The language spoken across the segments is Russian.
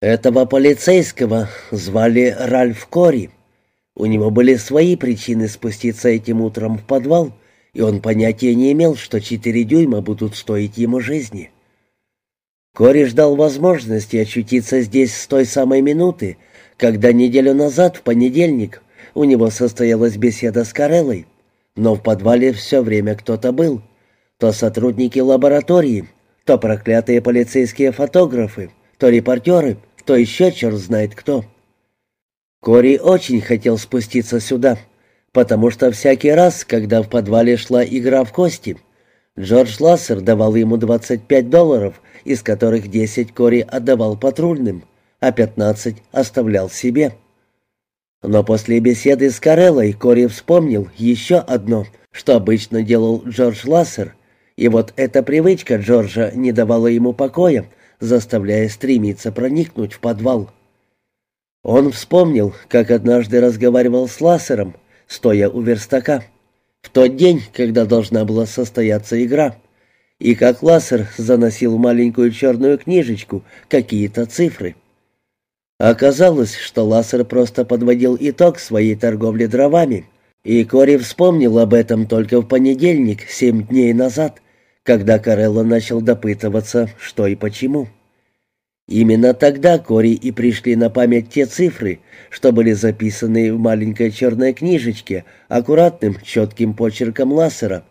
Этого полицейского звали Ральф Кори. У него были свои причины спуститься этим утром в подвал, и он понятия не имел, что четыре дюйма будут стоить ему жизни. Кори ждал возможности очутиться здесь с той самой минуты, когда неделю назад, в понедельник, у него состоялась беседа с Кареллой, но в подвале все время кто-то был. То сотрудники лаборатории, то проклятые полицейские фотографы, то репортеры, то еще черт знает кто. Кори очень хотел спуститься сюда, потому что всякий раз, когда в подвале шла игра в кости, Джордж Лассер давал ему 25 долларов, из которых 10 Кори отдавал патрульным, а 15 оставлял себе. Но после беседы с Кареллой Кори вспомнил еще одно, что обычно делал Джордж Лассер, и вот эта привычка Джорджа не давала ему покоя, заставляя стремиться проникнуть в подвал. Он вспомнил, как однажды разговаривал с Лассером, стоя у верстака, в тот день, когда должна была состояться игра, и как Лассер заносил в маленькую черную книжечку какие-то цифры. Оказалось, что Лассер просто подводил итог своей торговли дровами, и Кори вспомнил об этом только в понедельник, семь дней назад, когда Карелло начал допытываться, что и почему. Именно тогда Кори и пришли на память те цифры, что были записаны в маленькой черной книжечке аккуратным, четким почерком Лассера.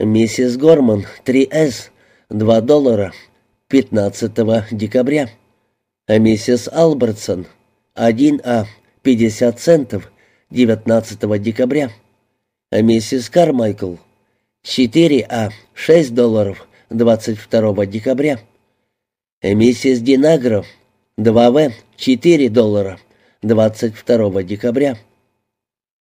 «Миссис Горман, 3С, 2 доллара, 15 декабря». А миссис Албертсон, 1А, 50 центов, 19 декабря. А миссис Кармайкл, 4А, 6 долларов, 22 декабря. Миссис Динагро, 2В, 4 доллара, 22 декабря.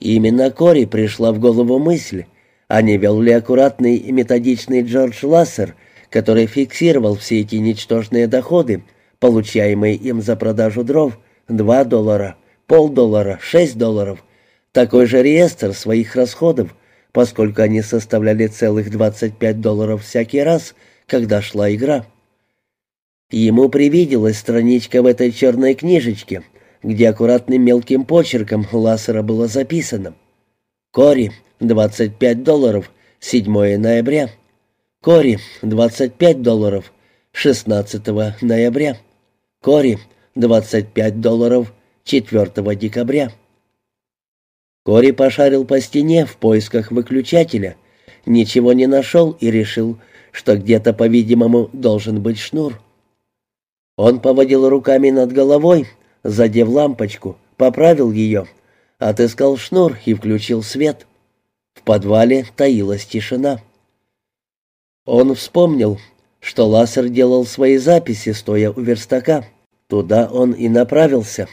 Именно Кори пришла в голову мысль, а не вел ли аккуратный и методичный Джордж Лассер, который фиксировал все эти ничтожные доходы, получаемые им за продажу дров, 2 доллара, полдоллара, 6 долларов, такой же реестр своих расходов, поскольку они составляли целых 25 долларов всякий раз, когда шла игра. Ему привиделась страничка в этой черной книжечке, где аккуратным мелким почерком Лассера было записано «Кори, 25 долларов, 7 ноября». «Кори, 25 долларов, 16 ноября». Кори, 25 долларов, 4 декабря. Кори пошарил по стене в поисках выключателя, ничего не нашел и решил, что где-то, по-видимому, должен быть шнур. Он поводил руками над головой, задев лампочку, поправил ее, отыскал шнур и включил свет. В подвале таилась тишина. Он вспомнил, что Лассер делал свои записи, стоя у верстака. Туда он и направился.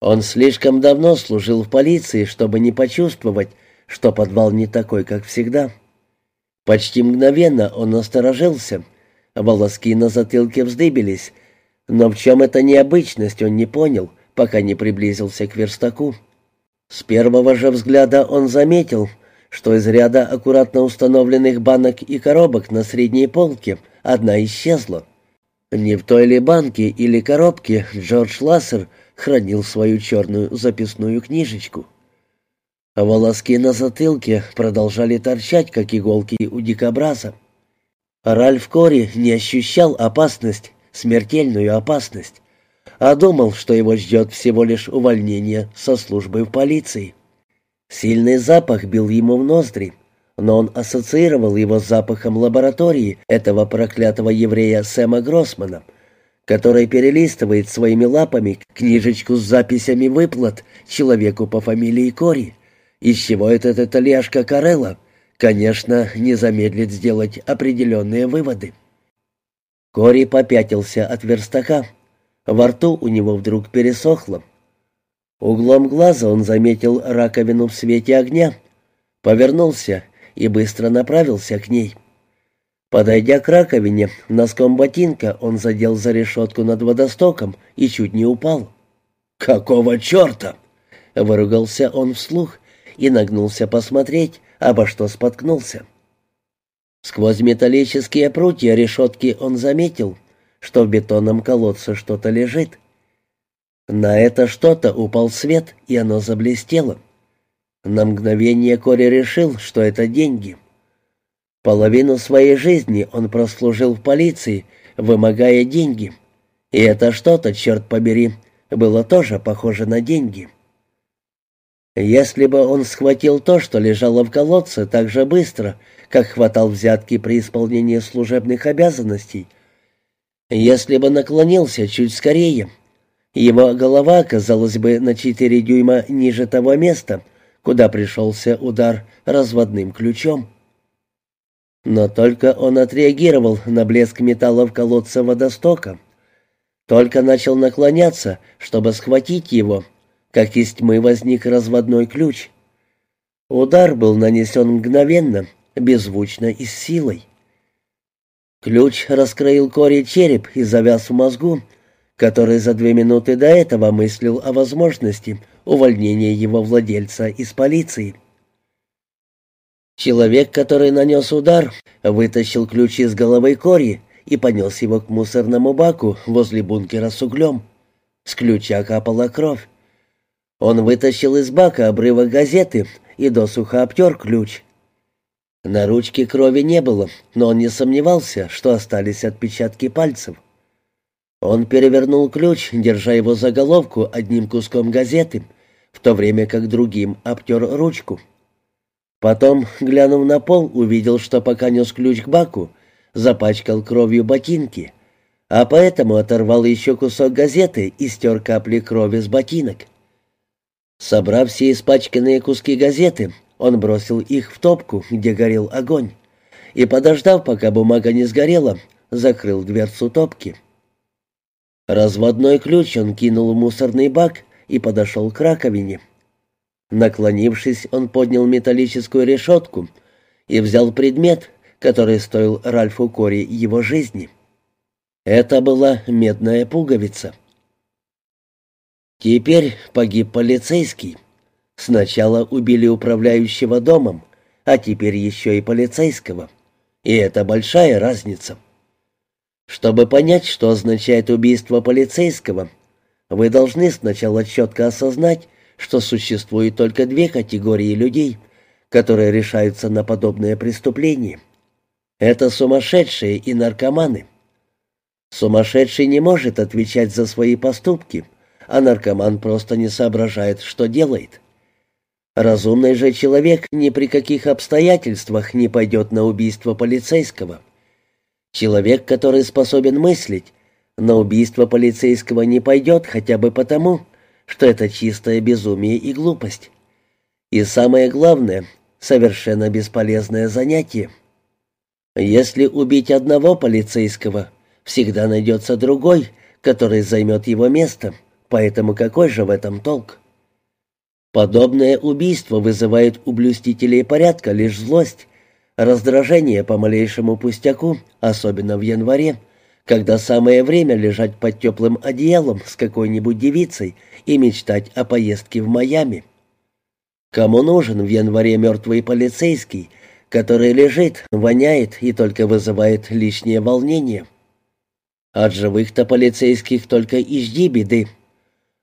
Он слишком давно служил в полиции, чтобы не почувствовать, что подвал не такой, как всегда. Почти мгновенно он насторожился, волоски на затылке вздыбились, но в чем эта необычность он не понял, пока не приблизился к верстаку. С первого же взгляда он заметил — что из ряда аккуратно установленных банок и коробок на средней полке одна исчезла. Не в той ли банке или коробке Джордж Лассер хранил свою черную записную книжечку. А волоски на затылке продолжали торчать, как иголки у дикобраза. Ральф Кори не ощущал опасность, смертельную опасность, а думал, что его ждет всего лишь увольнение со службы в полиции. Сильный запах бил ему в ноздри, но он ассоциировал его с запахом лаборатории этого проклятого еврея Сэма Гроссмана, который перелистывает своими лапами книжечку с записями выплат человеку по фамилии Кори, из чего этот итальяшка Карелла, конечно, не замедлит сделать определенные выводы. Кори попятился от верстака. Во рту у него вдруг пересохло. Углом глаза он заметил раковину в свете огня, повернулся и быстро направился к ней. Подойдя к раковине, носком ботинка он задел за решетку над водостоком и чуть не упал. «Какого черта?» — выругался он вслух и нагнулся посмотреть, обо что споткнулся. Сквозь металлические прутья решетки он заметил, что в бетонном колодце что-то лежит. На это что-то упал свет, и оно заблестело. На мгновение Кори решил, что это деньги. Половину своей жизни он прослужил в полиции, вымогая деньги. И это что-то, черт побери, было тоже похоже на деньги. Если бы он схватил то, что лежало в колодце, так же быстро, как хватал взятки при исполнении служебных обязанностей, если бы наклонился чуть скорее, его голова оказалась бы на четыре дюйма ниже того места, куда пришелся удар разводным ключом. Но только он отреагировал на блеск металла в колодце водостока. Только начал наклоняться, чтобы схватить его, как из тьмы возник разводной ключ. Удар был нанесен мгновенно, беззвучно и с силой. Ключ раскроил Кори череп и завяз в мозгу, который за две минуты до этого мыслил о возможности увольнения его владельца из полиции. Человек, который нанес удар, вытащил ключ из головы Кори и понес его к мусорному баку возле бункера с углем. С ключа капала кровь. Он вытащил из бака обрывок газеты и досуха обтер ключ. На ручке крови не было, но он не сомневался, что остались отпечатки пальцев. Он перевернул ключ, держа его за головку одним куском газеты, в то время как другим обтер ручку. Потом, глянув на пол, увидел, что пока нес ключ к баку, запачкал кровью ботинки, а поэтому оторвал еще кусок газеты и стер капли крови с ботинок. Собрав все испачканные куски газеты, он бросил их в топку, где горел огонь, и, подождав, пока бумага не сгорела, закрыл дверцу топки. Разводной ключ он кинул в мусорный бак и подошел к раковине. Наклонившись, он поднял металлическую решетку и взял предмет, который стоил Ральфу Кори его жизни. Это была медная пуговица. Теперь погиб полицейский. Сначала убили управляющего домом, а теперь еще и полицейского. И это большая разница. Чтобы понять, что означает убийство полицейского, вы должны сначала четко осознать, что существует только две категории людей, которые решаются на подобное преступление. Это сумасшедшие и наркоманы. Сумасшедший не может отвечать за свои поступки, а наркоман просто не соображает, что делает. Разумный же человек ни при каких обстоятельствах не пойдет на убийство полицейского. Человек, который способен мыслить, на убийство полицейского не пойдет хотя бы потому, что это чистое безумие и глупость. И самое главное, совершенно бесполезное занятие. Если убить одного полицейского, всегда найдется другой, который займет его место, поэтому какой же в этом толк? Подобное убийство вызывает у блюстителей порядка лишь злость, раздражение по малейшему пустяку, особенно в январе, когда самое время лежать под теплым одеялом с какой-нибудь девицей и мечтать о поездке в Майами. Кому нужен в январе мертвый полицейский, который лежит, воняет и только вызывает лишнее волнение? От живых-то полицейских только и жди беды.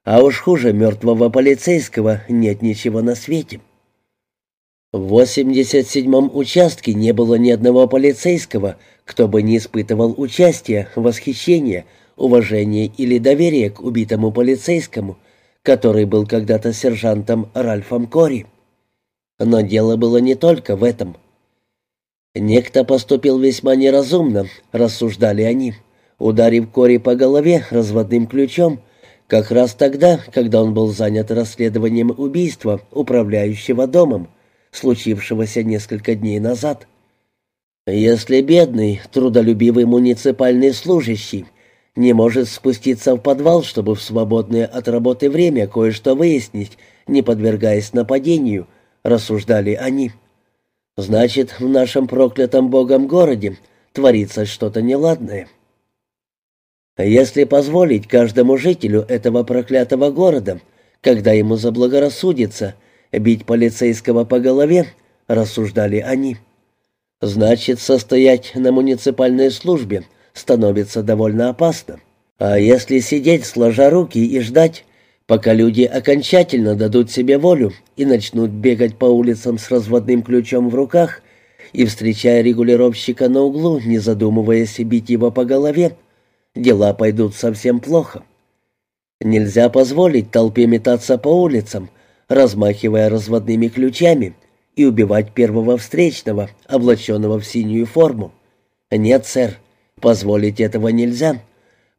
А уж хуже мертвого полицейского нет ничего на свете. В 87-м участке не было ни одного полицейского, кто бы не испытывал участия, восхищения, уважения или доверия к убитому полицейскому, который был когда-то сержантом Ральфом Кори. Но дело было не только в этом. Некто поступил весьма неразумно, рассуждали они, ударив Кори по голове разводным ключом, как раз тогда, когда он был занят расследованием убийства управляющего домом, случившегося несколько дней назад. Если бедный, трудолюбивый муниципальный служащий не может спуститься в подвал, чтобы в свободное от работы время кое-что выяснить, не подвергаясь нападению, рассуждали они. Значит, в нашем проклятом Богом городе творится что-то неладное. Если позволить каждому жителю этого проклятого города, когда ему заблагорассудится, бить полицейского по голове, рассуждали они. Значит, состоять на муниципальной службе становится довольно опасно. А если сидеть сложа руки и ждать, пока люди окончательно дадут себе волю и начнут бегать по улицам с разводным ключом в руках и, встречая регулировщика на углу, не задумываясь бить его по голове, дела пойдут совсем плохо. Нельзя позволить толпе метаться по улицам, размахивая разводными ключами, и убивать первого встречного, облаченного в синюю форму. Нет, сэр, позволить этого нельзя,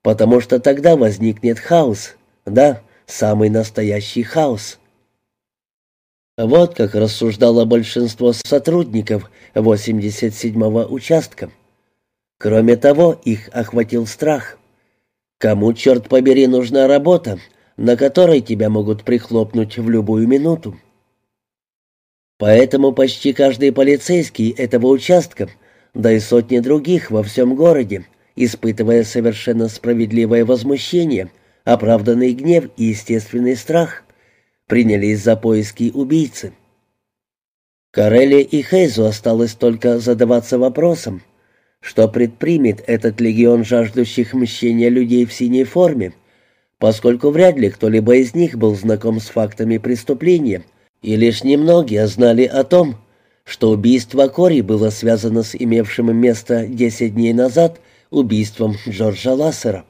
потому что тогда возникнет хаос. Да, самый настоящий хаос. Вот как рассуждало большинство сотрудников 87-го участка. Кроме того, их охватил страх. Кому, черт побери, нужна работа, на которой тебя могут прихлопнуть в любую минуту? Поэтому почти каждый полицейский этого участка, да и сотни других во всем городе, испытывая совершенно справедливое возмущение, оправданный гнев и естественный страх, принялись за поиски убийцы. Карелли и Хейзу осталось только задаваться вопросом, что предпримет этот легион жаждущих мщения людей в синей форме, поскольку вряд ли кто-либо из них был знаком с фактами преступления, и лишь немногие знали о том, что убийство Кори было связано с имевшим место 10 дней назад убийством Джорджа Лассера.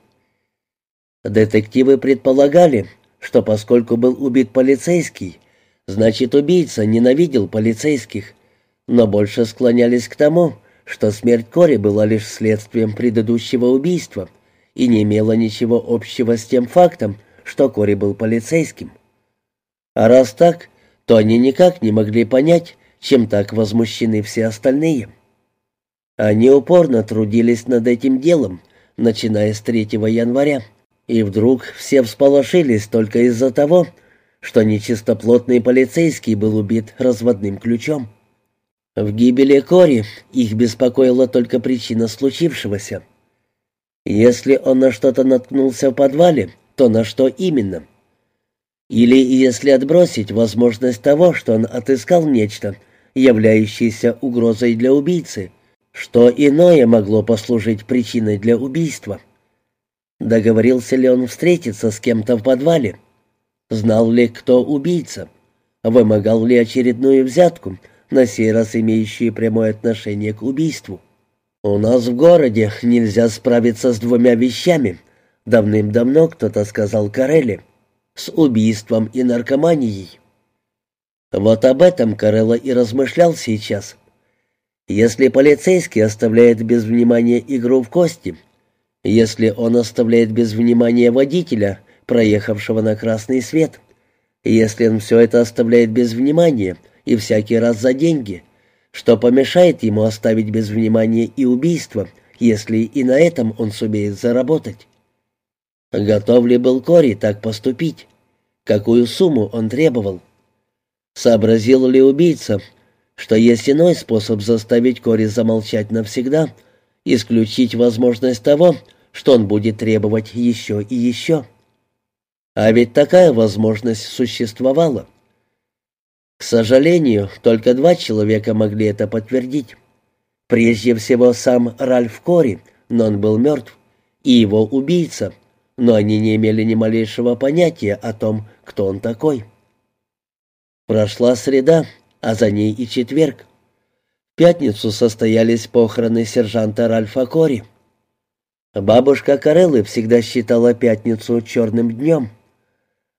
Детективы предполагали, что поскольку был убит полицейский, значит убийца ненавидел полицейских, но больше склонялись к тому, что смерть Кори была лишь следствием предыдущего убийства и не имела ничего общего с тем фактом, что Кори был полицейским. А раз так, то они никак не могли понять, чем так возмущены все остальные. Они упорно трудились над этим делом, начиная с 3 января, и вдруг все всполошились только из-за того, что нечистоплотный полицейский был убит разводным ключом. В гибели Кори их беспокоила только причина случившегося. Если он на что-то наткнулся в подвале, то на что именно – или если отбросить возможность того, что он отыскал нечто, являющееся угрозой для убийцы, что иное могло послужить причиной для убийства. Договорился ли он встретиться с кем-то в подвале? Знал ли, кто убийца? Вымогал ли очередную взятку, на сей раз имеющую прямое отношение к убийству? «У нас в городе нельзя справиться с двумя вещами», — давным-давно кто-то сказал Карелли с убийством и наркоманией. Вот об этом Карелла и размышлял сейчас. Если полицейский оставляет без внимания игру в кости, если он оставляет без внимания водителя, проехавшего на красный свет, если он все это оставляет без внимания и всякий раз за деньги, что помешает ему оставить без внимания и убийство, если и на этом он сумеет заработать? Готов ли был Кори так поступить? Какую сумму он требовал? Сообразил ли убийца, что есть иной способ заставить Кори замолчать навсегда, исключить возможность того, что он будет требовать еще и еще? А ведь такая возможность существовала. К сожалению, только два человека могли это подтвердить. Прежде всего сам Ральф Кори, но он был мертв, и его убийца — но они не имели ни малейшего понятия о том, кто он такой. Прошла среда, а за ней и четверг. В пятницу состоялись похороны сержанта Ральфа Кори. Бабушка Кареллы всегда считала пятницу черным днем.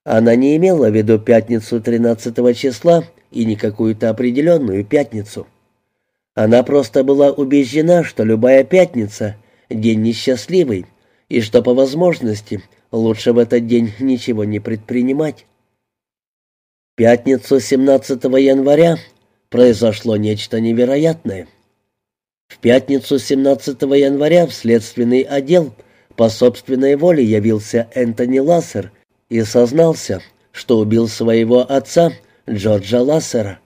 Она не имела в виду пятницу 13 числа и не какую-то определенную пятницу. Она просто была убеждена, что любая пятница — день несчастливый, и что по возможности лучше в этот день ничего не предпринимать. Пятницу 17 января произошло нечто невероятное. В пятницу 17 января в следственный отдел по собственной воле явился Энтони Лассер и сознался, что убил своего отца Джорджа Лассера.